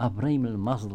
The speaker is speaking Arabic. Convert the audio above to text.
إبراهيم المازل